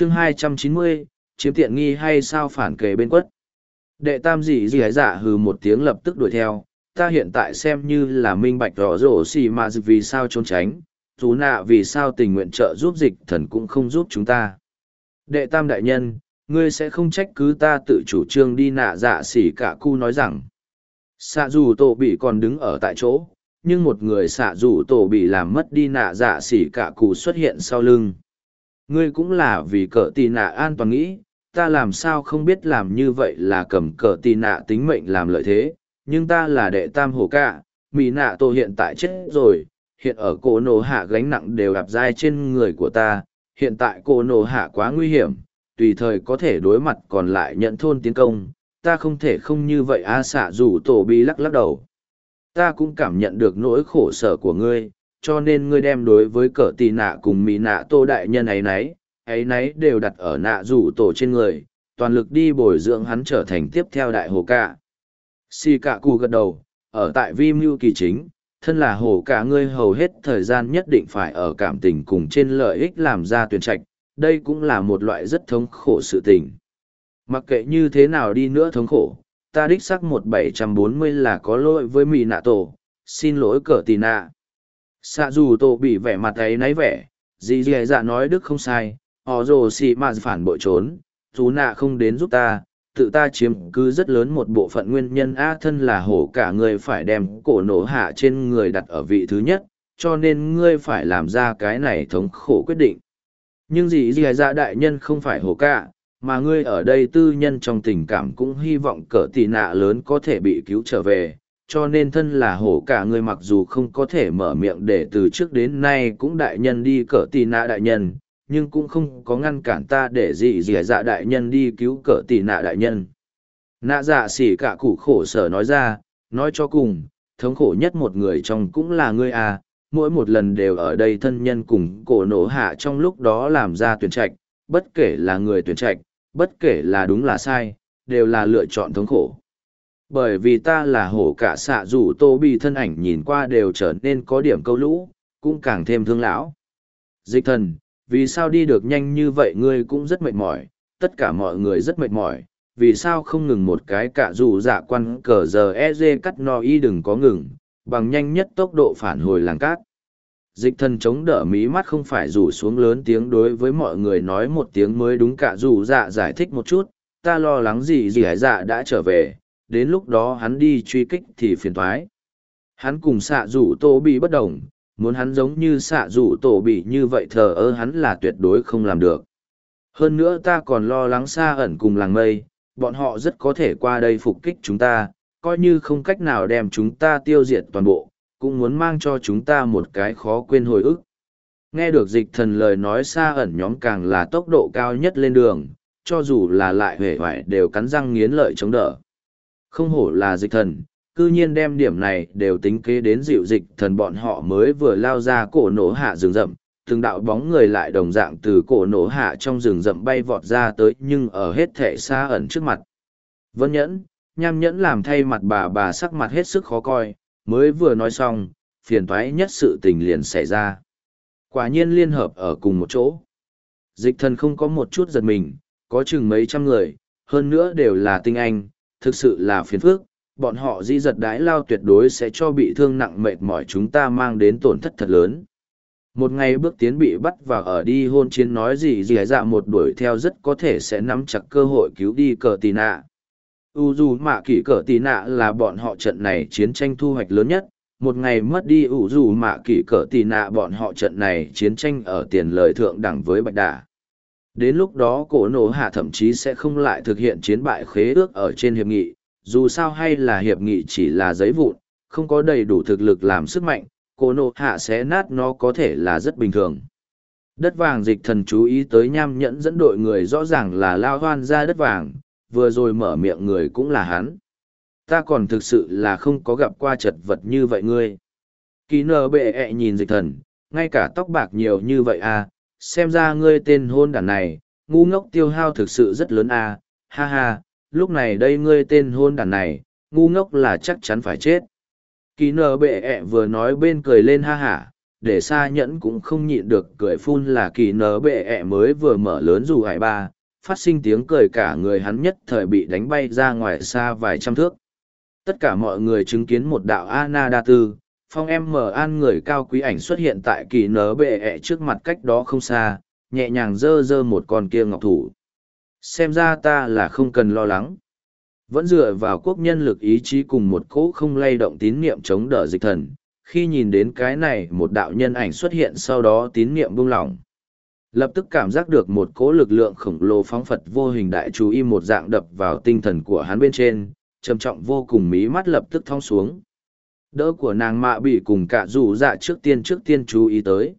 chương hai trăm chín mươi, chiếm tiện nghi hay sao phản kề bên quất. Đệ tam dị dị ái giả hừ một tiếng lập tức đuổi theo, ta hiện tại xem như là minh bạch rõ rổ xì mà vì sao trốn tránh, dù nạ vì sao tình nguyện trợ giúp dịch thần cũng không giúp chúng ta. Đệ tam đại nhân, ngươi sẽ không trách cứ ta tự chủ trương đi nạ dạ xỉ cả cu nói rằng. Xạ dù tổ bị còn đứng ở tại chỗ, nhưng một người xạ dù tổ bị làm mất đi nạ dạ xỉ cả cụ xuất hiện sau lưng ngươi cũng là vì cờ tì nạ an toàn nghĩ ta làm sao không biết làm như vậy là cầm cờ tì nạ tính mệnh làm lợi thế nhưng ta là đệ tam hổ cả, mỹ nạ tổ hiện tại chết rồi hiện ở cổ nổ hạ gánh nặng đều đạp dai trên người của ta hiện tại cổ nổ hạ quá nguy hiểm tùy thời có thể đối mặt còn lại nhận thôn tiến công ta không thể không như vậy a xạ dù tổ bi lắc lắc đầu. Ta cũng cảm nhận được nỗi khổ sở của ngươi cho nên ngươi đem đối với cờ tì nạ cùng mỹ nạ tô đại nhân ấy nấy ấy nấy đều đặt ở nạ rủ tổ trên người, toàn lực đi bồi dưỡng hắn trở thành tiếp theo đại hồ cạ. si cạ cù gật đầu, ở tại vi mưu kỳ chính, thân là hồ cả ngươi hầu hết thời gian nhất định phải ở cảm tình cùng trên lợi ích làm ra tuyển trạch, đây cũng là một loại rất thống khổ sự tình mặc kệ như thế nào đi nữa thống khổ, ta đích sắc một bảy trăm bốn mươi là có lỗi với mỹ nạ tổ, xin lỗi cờ tì nạ xạ dù tổ bị vẻ mặt ấy náy vẻ, dì dì dạ nói đức không sai, họ rồ xì mà phản bội trốn, dù nạ không đến giúp ta, tự ta chiếm cứ rất lớn một bộ phận nguyên nhân, a thân là hổ, cả người phải đem cổ nổ hạ trên người đặt ở vị thứ nhất, cho nên ngươi phải làm ra cái này thống khổ quyết định. Nhưng dì dì dạ đại nhân không phải hổ cả, mà ngươi ở đây tư nhân trong tình cảm cũng hy vọng cỡ tỷ nạ lớn có thể bị cứu trở về cho nên thân là hổ cả người mặc dù không có thể mở miệng để từ trước đến nay cũng đại nhân đi cỡ tì nạ đại nhân, nhưng cũng không có ngăn cản ta để dị dị dạ đại nhân đi cứu cỡ tì nạ đại nhân. Nạ dạ xỉ cả cụ khổ sở nói ra, nói cho cùng, thống khổ nhất một người trong cũng là ngươi à mỗi một lần đều ở đây thân nhân cùng cổ nổ hạ trong lúc đó làm ra tuyển trạch, bất kể là người tuyển trạch, bất kể là đúng là sai, đều là lựa chọn thống khổ bởi vì ta là hổ cả xạ dù tô bị thân ảnh nhìn qua đều trở nên có điểm câu lũ, cũng càng thêm thương lão. Dịch thần, vì sao đi được nhanh như vậy ngươi cũng rất mệt mỏi, tất cả mọi người rất mệt mỏi, vì sao không ngừng một cái cả dù dạ quan cờ giờ e dê cắt no y đừng có ngừng, bằng nhanh nhất tốc độ phản hồi làng cát. Dịch thần chống đỡ mí mắt không phải rủ xuống lớn tiếng đối với mọi người nói một tiếng mới đúng cả dù dạ giải thích một chút, ta lo lắng gì gì hải dạ đã trở về đến lúc đó hắn đi truy kích thì phiền thoái. Hắn cùng xạ rủ tổ bị bất đồng, muốn hắn giống như xạ rủ tổ bị như vậy thờ ơ hắn là tuyệt đối không làm được. Hơn nữa ta còn lo lắng xa ẩn cùng làng mây, bọn họ rất có thể qua đây phục kích chúng ta, coi như không cách nào đem chúng ta tiêu diệt toàn bộ, cũng muốn mang cho chúng ta một cái khó quên hồi ức. Nghe được dịch thần lời nói xa ẩn nhóm càng là tốc độ cao nhất lên đường, cho dù là lại huệ hoại đều cắn răng nghiến lợi chống đỡ không hổ là dịch thần, cư nhiên đem điểm này đều tính kế đến dịu dịch thần bọn họ mới vừa lao ra cổ nổ hạ rừng rậm, từng đạo bóng người lại đồng dạng từ cổ nổ hạ trong rừng rậm bay vọt ra tới nhưng ở hết thể xa ẩn trước mặt. Vân nhẫn, nham nhẫn làm thay mặt bà bà sắc mặt hết sức khó coi, mới vừa nói xong, phiền toái nhất sự tình liền xảy ra. Quả nhiên liên hợp ở cùng một chỗ. Dịch thần không có một chút giật mình, có chừng mấy trăm người, hơn nữa đều là tinh anh thực sự là phiền phước bọn họ di giật đái lao tuyệt đối sẽ cho bị thương nặng mệt mỏi chúng ta mang đến tổn thất thật lớn. Một ngày bước tiến bị bắt và ở đi hôn chiến nói gì gì dạ một đuổi theo rất có thể sẽ nắm chặt cơ hội cứu đi cờ tì nạ. U dù mạ kỷ cờ tì nạ là bọn họ trận này chiến tranh thu hoạch lớn nhất, một ngày mất đi ủ dù mạ kỷ cờ tì nạ bọn họ trận này chiến tranh ở tiền lời thượng đẳng với bạch đà. Đến lúc đó cổ nổ hạ thậm chí sẽ không lại thực hiện chiến bại khế ước ở trên hiệp nghị, dù sao hay là hiệp nghị chỉ là giấy vụn, không có đầy đủ thực lực làm sức mạnh, cổ nổ hạ sẽ nát nó có thể là rất bình thường. Đất vàng dịch thần chú ý tới nham nhẫn dẫn đội người rõ ràng là lao hoan ra đất vàng, vừa rồi mở miệng người cũng là hắn. Ta còn thực sự là không có gặp qua chật vật như vậy ngươi. Kỳ nờ bệ ẹ nhìn dịch thần, ngay cả tóc bạc nhiều như vậy à, xem ra ngươi tên hôn đản này, ngu ngốc tiêu hao thực sự rất lớn à, ha ha, lúc này đây ngươi tên hôn đản này, ngu ngốc là chắc chắn phải chết. Kỳ nờ bệ ẹ vừa nói bên cười lên ha hả, để xa nhẫn cũng không nhịn được cười phun là kỳ nớ bệ ẹ mới vừa mở lớn dù hải ba, phát sinh tiếng cười cả người hắn nhất thời bị đánh bay ra ngoài xa vài trăm thước. Tất cả mọi người chứng kiến một đạo Ana Đa Tư, phong em mở an người cao quý ảnh xuất hiện tại kỳ nở bệ ẹ trước mặt cách đó không xa, nhẹ nhàng dơ dơ một con kia ngọc thủ. Xem ra ta là không cần lo lắng. Vẫn dựa vào quốc nhân lực ý chí cùng một cỗ không lay động tín niệm chống đỡ dịch thần, khi nhìn đến cái này một đạo nhân ảnh xuất hiện sau đó tín niệm buông lỏng. Lập tức cảm giác được một cỗ lực lượng khổng lồ phóng phật vô hình đại chú y một dạng đập vào tinh thần của hắn bên trên, trầm trọng vô cùng mí mắt lập tức thong xuống. Đỡ của nàng mạ bị cùng cả rủ dạ trước tiên trước tiên chú ý tới.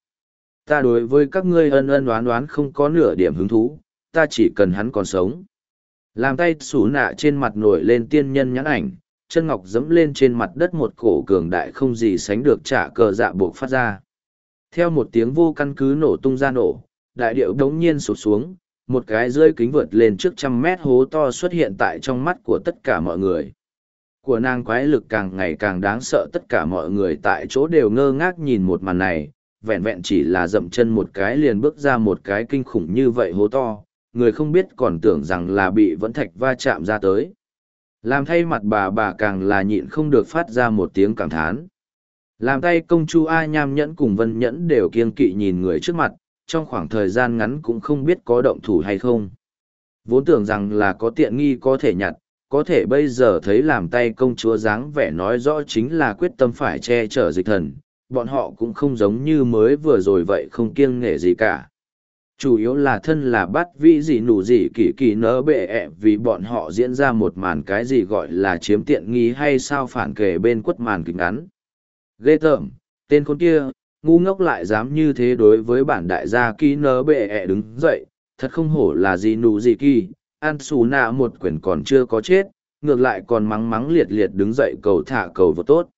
Ta đối với các ngươi ân ân đoán đoán không có nửa điểm hứng thú, ta chỉ cần hắn còn sống. Làm tay sủ nạ trên mặt nổi lên tiên nhân nhãn ảnh, chân ngọc dẫm lên trên mặt đất một cổ cường đại không gì sánh được trả cờ dạ buộc phát ra. Theo một tiếng vô căn cứ nổ tung ra nổ, đại điệu đống nhiên sụt xuống, một cái rơi kính vượt lên trước trăm mét hố to xuất hiện tại trong mắt của tất cả mọi người. Của nàng quái lực càng ngày càng đáng sợ tất cả mọi người tại chỗ đều ngơ ngác nhìn một màn này, vẹn vẹn chỉ là dậm chân một cái liền bước ra một cái kinh khủng như vậy hố to, người không biết còn tưởng rằng là bị vẫn thạch va chạm ra tới. Làm thay mặt bà bà càng là nhịn không được phát ra một tiếng cảm thán. Làm tay công chu A nham nhẫn cùng vân nhẫn đều kiên kỵ nhìn người trước mặt, trong khoảng thời gian ngắn cũng không biết có động thủ hay không. Vốn tưởng rằng là có tiện nghi có thể nhặt, có thể bây giờ thấy làm tay công chúa dáng vẻ nói rõ chính là quyết tâm phải che chở dịch thần, bọn họ cũng không giống như mới vừa rồi vậy không kiêng nghệ gì cả chủ yếu là thân là bắt vĩ gì nụ gì kỳ kỳ nỡ bệ ẹ vì bọn họ diễn ra một màn cái gì gọi là chiếm tiện nghi hay sao phản kề bên quất màn kính ngắn. Ghê tởm, tên con kia, ngu ngốc lại dám như thế đối với bản đại gia kỳ nỡ bệ ẹ đứng dậy, thật không hổ là gì nụ gì kỳ, an xù nạ một quyển còn chưa có chết, ngược lại còn mắng mắng liệt liệt đứng dậy cầu thả cầu vô tốt.